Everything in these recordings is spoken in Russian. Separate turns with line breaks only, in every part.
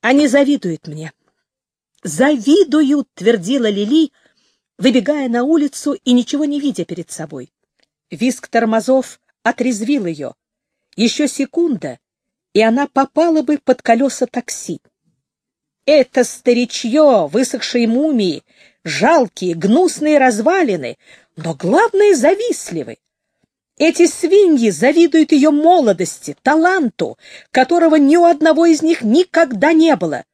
Они завидуют мне. Завидуют, твердила Лили, выбегая на улицу и ничего не видя перед собой. Виск тормозов отрезвил ее. Еще секунда, и она попала бы под колеса такси. Это старичье, высохшие мумии, жалкие, гнусные развалины, но главное — завистливы. Эти свиньи завидуют ее молодости, таланту, которого ни у одного из них никогда не было.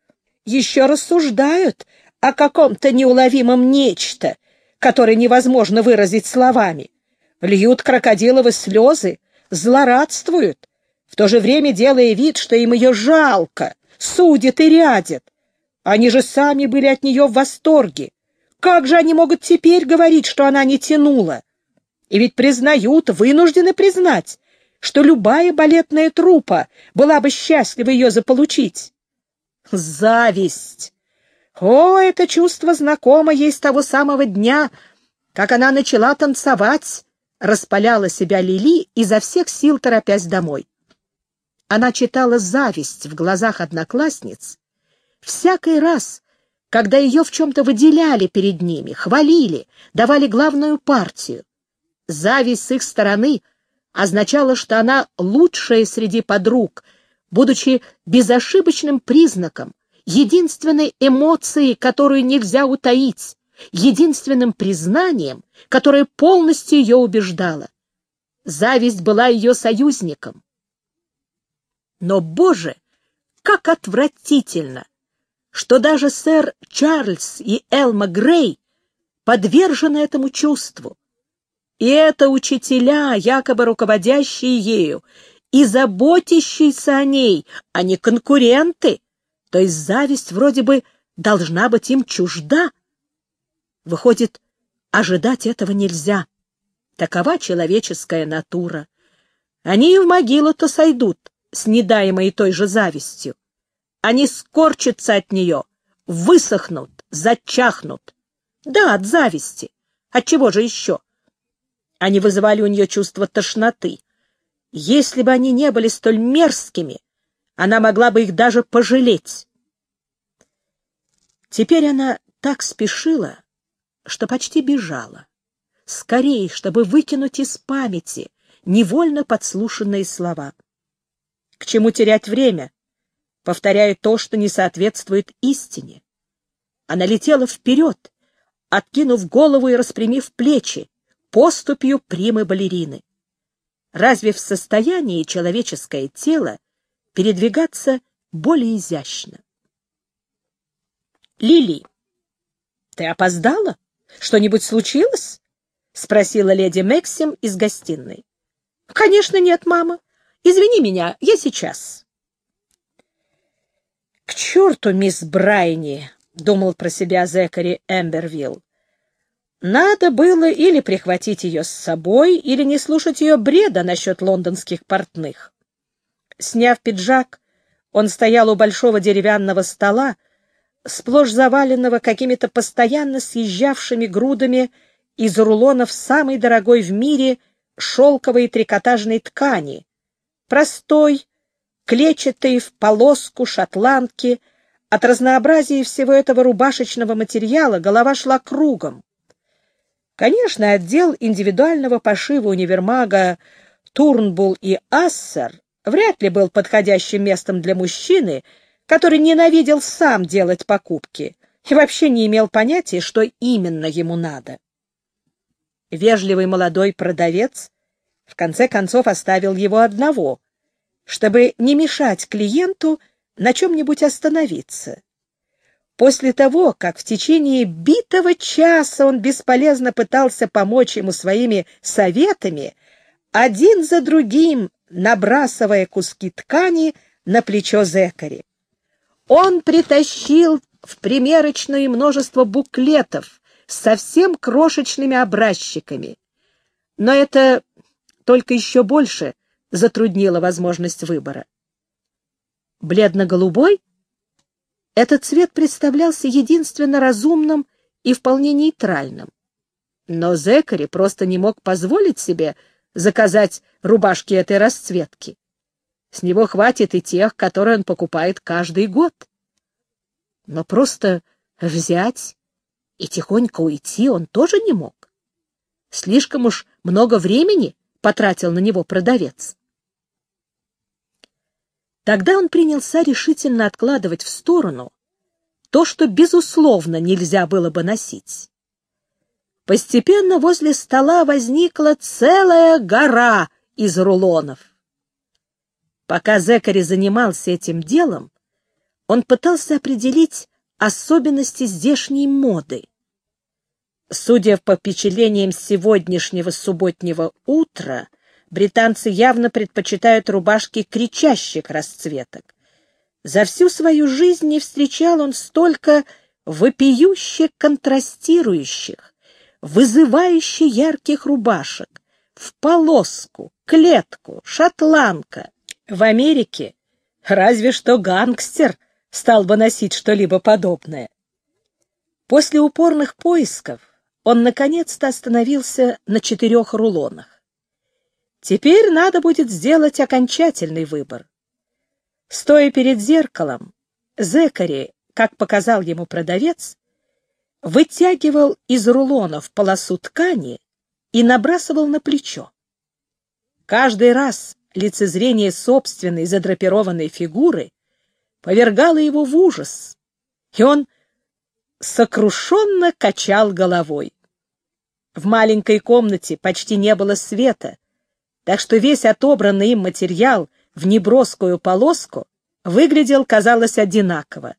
Еще рассуждают о каком-то неуловимом нечто, которое невозможно выразить словами. Льют крокодиловы слезы, злорадствуют, в то же время делая вид, что им ее жалко, судят и рядят. Они же сами были от нее в восторге. Как же они могут теперь говорить, что она не тянула? И ведь признают, вынуждены признать, что любая балетная труппа была бы счастлива ее заполучить. Зависть! О, это чувство знакомо ей с того самого дня, как она начала танцевать, распаляла себя Лили, изо всех сил торопясь домой. Она читала зависть в глазах одноклассниц всякий раз, когда ее в чем-то выделяли перед ними, хвалили, давали главную партию. Зависть с их стороны означала, что она лучшая среди подруг, будучи безошибочным признаком, единственной эмоцией, которую нельзя утаить, единственным признанием, которое полностью ее убеждало. Зависть была ее союзником. Но, Боже, как отвратительно, что даже сэр Чарльз и Элма Грей подвержены этому чувству, и это учителя, якобы руководящие ею, и заботящиеся о ней, а не конкуренты. То есть зависть вроде бы должна быть им чужда. Выходит, ожидать этого нельзя. Такова человеческая натура. Они и в могилу-то сойдут, с недаемой той же завистью. Они скорчатся от нее, высохнут, зачахнут. Да, от зависти. От чего же еще? Они вызывали у нее чувство тошноты. Если бы они не были столь мерзкими, она могла бы их даже пожалеть. Теперь она так спешила, что почти бежала. Скорее, чтобы выкинуть из памяти невольно подслушанные слова. К чему терять время, повторяя то, что не соответствует истине? Она летела вперед, откинув голову и распрямив плечи, поступью примы-балерины. Разве в состоянии человеческое тело передвигаться более изящно? «Лили, ты опоздала? Что-нибудь случилось?» — спросила леди Максим из гостиной. «Конечно нет, мама. Извини меня, я сейчас». «К черту, мисс Брайни!» — думал про себя Зекари Эмбервилл. Надо было или прихватить ее с собой, или не слушать ее бреда насчет лондонских портных. Сняв пиджак, он стоял у большого деревянного стола, сплошь заваленного какими-то постоянно съезжавшими грудами из рулонов самой дорогой в мире шелковой трикотажной ткани, простой, клетчатой в полоску шотландки, от разнообразия всего этого рубашечного материала голова шла кругом. Конечно, отдел индивидуального пошива универмага Турнбул и Ассер вряд ли был подходящим местом для мужчины, который ненавидел сам делать покупки и вообще не имел понятия, что именно ему надо. Вежливый молодой продавец в конце концов оставил его одного, чтобы не мешать клиенту на чем-нибудь остановиться. После того, как в течение битого часа он бесполезно пытался помочь ему своими советами, один за другим набрасывая куски ткани на плечо Зекари. Он притащил в примерочную множество буклетов с совсем крошечными образчиками. Но это только еще больше затруднило возможность выбора. Бледно-голубой — этот цвет представлялся единственно разумным и вполне нейтральным. Но Зекари просто не мог позволить себе заказать рубашки этой расцветки. С него хватит и тех, которые он покупает каждый год. Но просто взять и тихонько уйти он тоже не мог. Слишком уж много времени потратил на него продавец. Тогда он принялся решительно откладывать в сторону то, что, безусловно, нельзя было бы носить. Постепенно возле стола возникла целая гора из рулонов. Пока Зекари занимался этим делом, он пытался определить особенности здешней моды. Судя по впечатлениям сегодняшнего субботнего утра, британцы явно предпочитают рубашки кричащих расцветок. За всю свою жизнь не встречал он столько вопиюще контрастирующих, вызывающе ярких рубашек в полоску, клетку, шотландка. В Америке разве что гангстер стал бы носить что-либо подобное. После упорных поисков он наконец-то остановился на четырех рулонах. Теперь надо будет сделать окончательный выбор. Стоя перед зеркалом, Зекари, как показал ему продавец, вытягивал из рулонов полосу ткани и набрасывал на плечо. Каждый раз лицезрение собственной задрапированной фигуры повергало его в ужас, и он сокрушенно качал головой. В маленькой комнате почти не было света, так что весь отобранный им материал в неброскую полоску выглядел, казалось, одинаково.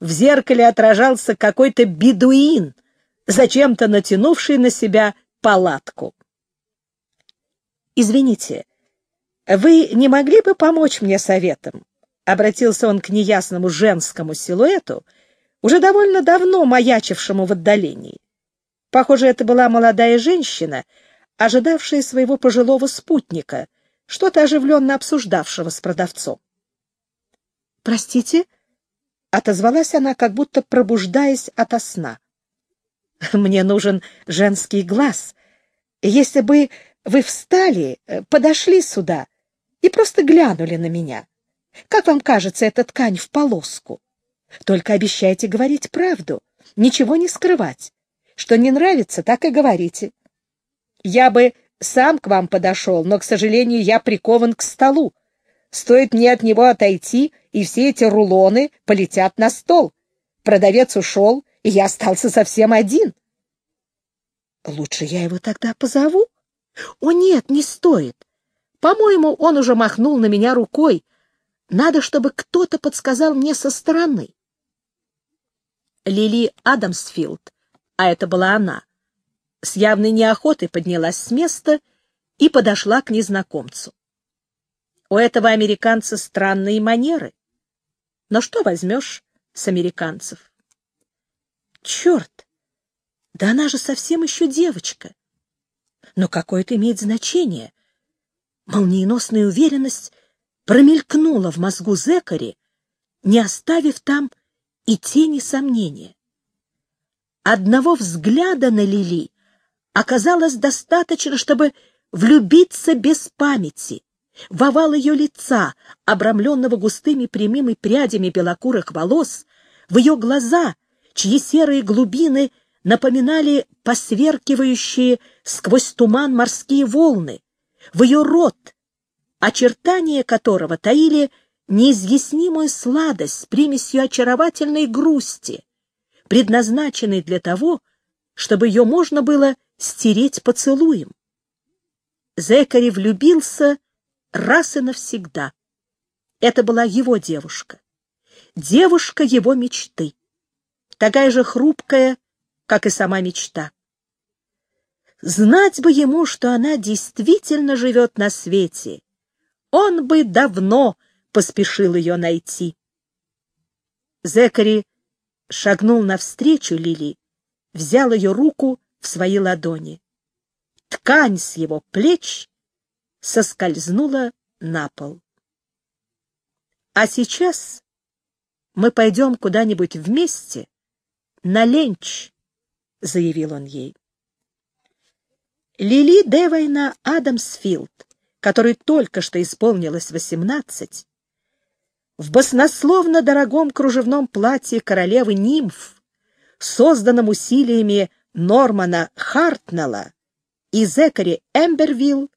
В зеркале отражался какой-то бедуин, зачем-то натянувший на себя палатку. «Извините, вы не могли бы помочь мне советом?» Обратился он к неясному женскому силуэту, уже довольно давно маячившему в отдалении. Похоже, это была молодая женщина, ожидавшая своего пожилого спутника, что-то оживленно обсуждавшего с продавцом. «Простите?» — отозвалась она, как будто пробуждаясь ото сна. «Мне нужен женский глаз. Если бы вы встали, подошли сюда и просто глянули на меня. Как вам кажется эта ткань в полоску? Только обещайте говорить правду, ничего не скрывать. Что не нравится, так и говорите. Я бы сам к вам подошел, но, к сожалению, я прикован к столу. Стоит мне от него отойти, и все эти рулоны полетят на стол. Продавец ушел, и я остался совсем один. Лучше я его тогда позову. О, нет, не стоит. По-моему, он уже махнул на меня рукой. Надо, чтобы кто-то подсказал мне со стороны. Лили Адамсфилд, а это была она, с явной неохотой поднялась с места и подошла к незнакомцу. У этого американца странные манеры. Но что возьмешь с американцев? Черт! Да она же совсем еще девочка. Но какое это имеет значение? Молниеносная уверенность промелькнула в мозгу Зекари, не оставив там и тени сомнения. Одного взгляда на Лили оказалось достаточно, чтобы влюбиться без памяти, в овал ее лица, обрамленного густыми прямыми прядями белокурых волос, в ее глаза, чьи серые глубины напоминали посверкивающие сквозь туман морские волны, в ее рот, очертания которого таили неизъяснимую сладость с примесью очаровательной грусти, предназначенной для того, чтобы ее можно было стереть поцелуем. Зекари влюбился раз и навсегда. Это была его девушка. Девушка его мечты. Такая же хрупкая, как и сама мечта. Знать бы ему, что она действительно живет на свете. Он бы давно поспешил ее найти. Зекари шагнул навстречу Лили, взял ее руку в свои ладони. Ткань с его плеч соскользнула на пол. А сейчас мы пойдем куда-нибудь вместе на ленч, — заявил он ей. Лили Девайна Адамсфилд, которой только что исполнилось восемнадцать, в баснословно дорогом кружевном платье королевы нимф, созданном усилиями Нормана Хартнелла и Зекари Эмбервилл,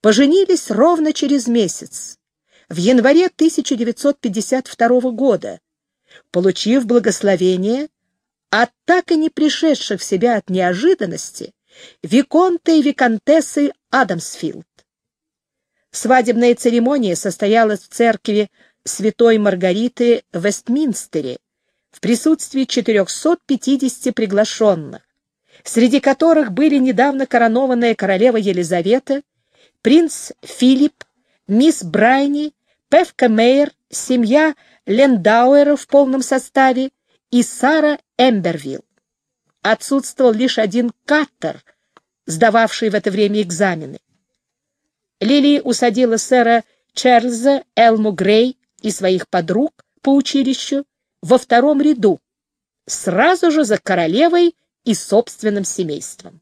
поженились ровно через месяц, в январе 1952 года, получив благословение от так и не пришедших в себя от неожиданности Виконта и Виконтессы Адамсфилд. Свадебная церемония состоялась в церкви Святой Маргариты в Вестминстере в присутствии 450 приглашенных, среди которых были недавно коронованная королева Елизавета, принц Филипп, мисс Брайни, Певка Мейер, семья Лендауэра в полном составе и Сара Эмбервилл. Отсутствовал лишь один Каттер, сдававший в это время экзамены. Лили усадила сэра Чарльза, Элму Грей и своих подруг по училищу во втором ряду, сразу же за королевой и собственным семейством.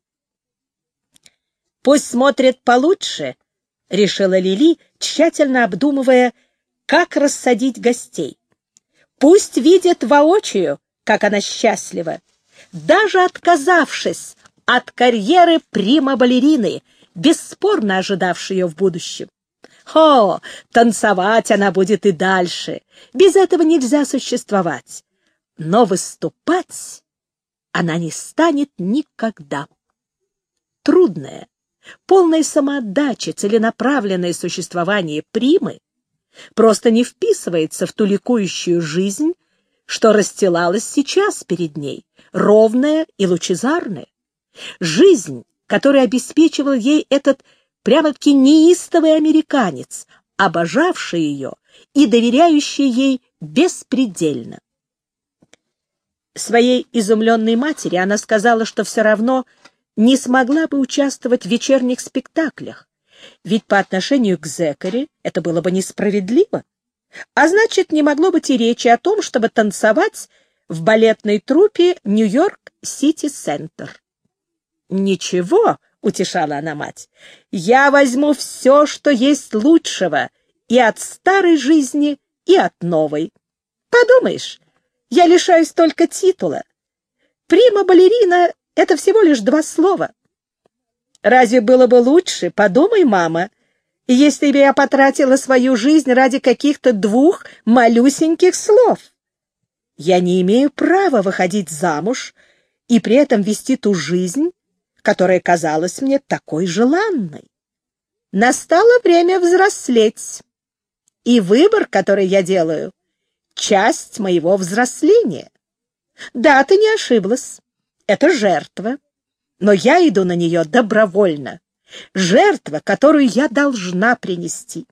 «Пусть смотрит получше», — решила Лили, тщательно обдумывая, как рассадить гостей. «Пусть видят воочию, как она счастлива, даже отказавшись от карьеры прима-балерины, бесспорно ожидавшей ее в будущем. О, танцевать она будет и дальше. Без этого нельзя существовать. Но выступать она не станет никогда. Трудное, полное самоотдачи, целенаправленное существование примы просто не вписывается в ту ликующую жизнь, что расстилалась сейчас перед ней, ровная и лучезарная. Жизнь, которая обеспечивал ей этот прямо-таки неистовый американец, обожавший ее и доверяющий ей беспредельно. Своей изумленной матери она сказала, что все равно не смогла бы участвовать в вечерних спектаклях, ведь по отношению к Зекаре это было бы несправедливо, а значит, не могло быть и речи о том, чтобы танцевать в балетной труппе Нью-Йорк-Сити-Центр. «Ничего», — утешала она мать, — «я возьму все, что есть лучшего, и от старой жизни, и от новой. Подумаешь, я лишаюсь только титула. Прима-балерина — это всего лишь два слова. Разве было бы лучше, подумай, мама, если бы я потратила свою жизнь ради каких-то двух малюсеньких слов? Я не имею права выходить замуж и при этом вести ту жизнь, которая казалась мне такой желанной. Настало время взрослеть, и выбор, который я делаю, — часть моего взросления. Да, ты не ошиблась, это жертва, но я иду на нее добровольно, жертва, которую я должна принести.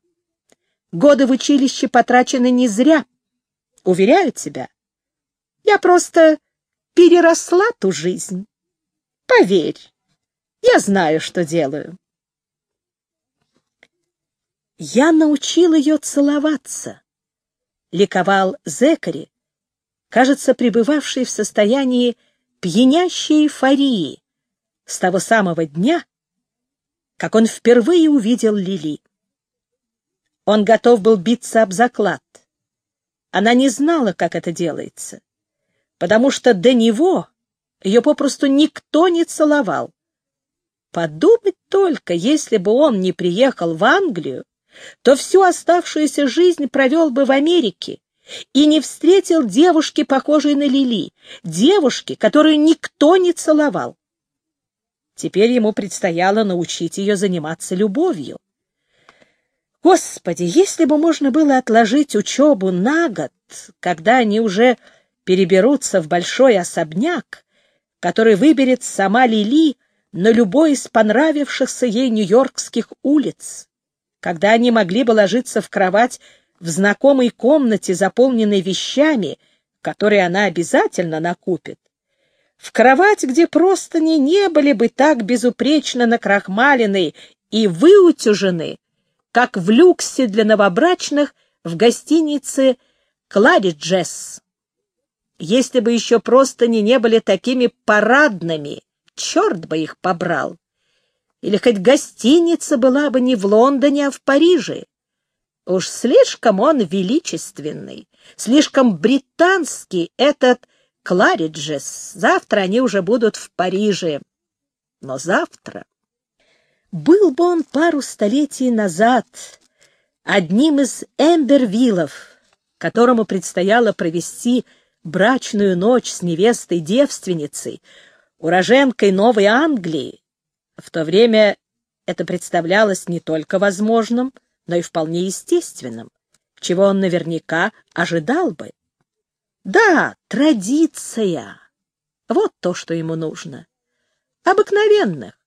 Годы в училище потрачены не зря, уверяю тебя. Я просто переросла ту жизнь. Поверь, я знаю, что делаю. Я научил ее целоваться, — ликовал Зекари, кажется, пребывавший в состоянии пьянящей эйфории с того самого дня, как он впервые увидел Лили. Он готов был биться об заклад. Она не знала, как это делается, потому что до него ее попросту никто не целовал. Подумать только, если бы он не приехал в Англию, то всю оставшуюся жизнь провел бы в Америке и не встретил девушки, похожей на Лили, девушки, которую никто не целовал. Теперь ему предстояло научить ее заниматься любовью. Господи, если бы можно было отложить учебу на год, когда они уже переберутся в большой особняк, который выберет сама Лили, на любой из понравившихся ей нью-йоркских улиц, когда они могли бы ложиться в кровать в знакомой комнате, заполненной вещами, которые она обязательно накупит, в кровать, где простыни не были бы так безупречно накрахмалены и выутюжены, как в люксе для новобрачных в гостинице «Клариджесс». Если бы еще простыни не были такими парадными, черт бы их побрал. Или хоть гостиница была бы не в Лондоне, а в Париже. Уж слишком он величественный, слишком британский этот Клариджес. Завтра они уже будут в Париже. Но завтра... Был бы он пару столетий назад одним из Эмбервиллов, которому предстояло провести брачную ночь с невестой-девственницей, уроженкой Новой Англии, в то время это представлялось не только возможным, но и вполне естественным, чего он наверняка ожидал бы. Да, традиция. Вот то, что ему нужно. Обыкновенных,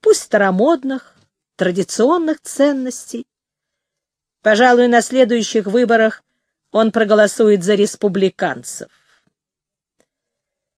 пусть старомодных, традиционных ценностей. Пожалуй, на следующих выборах он проголосует за республиканцев.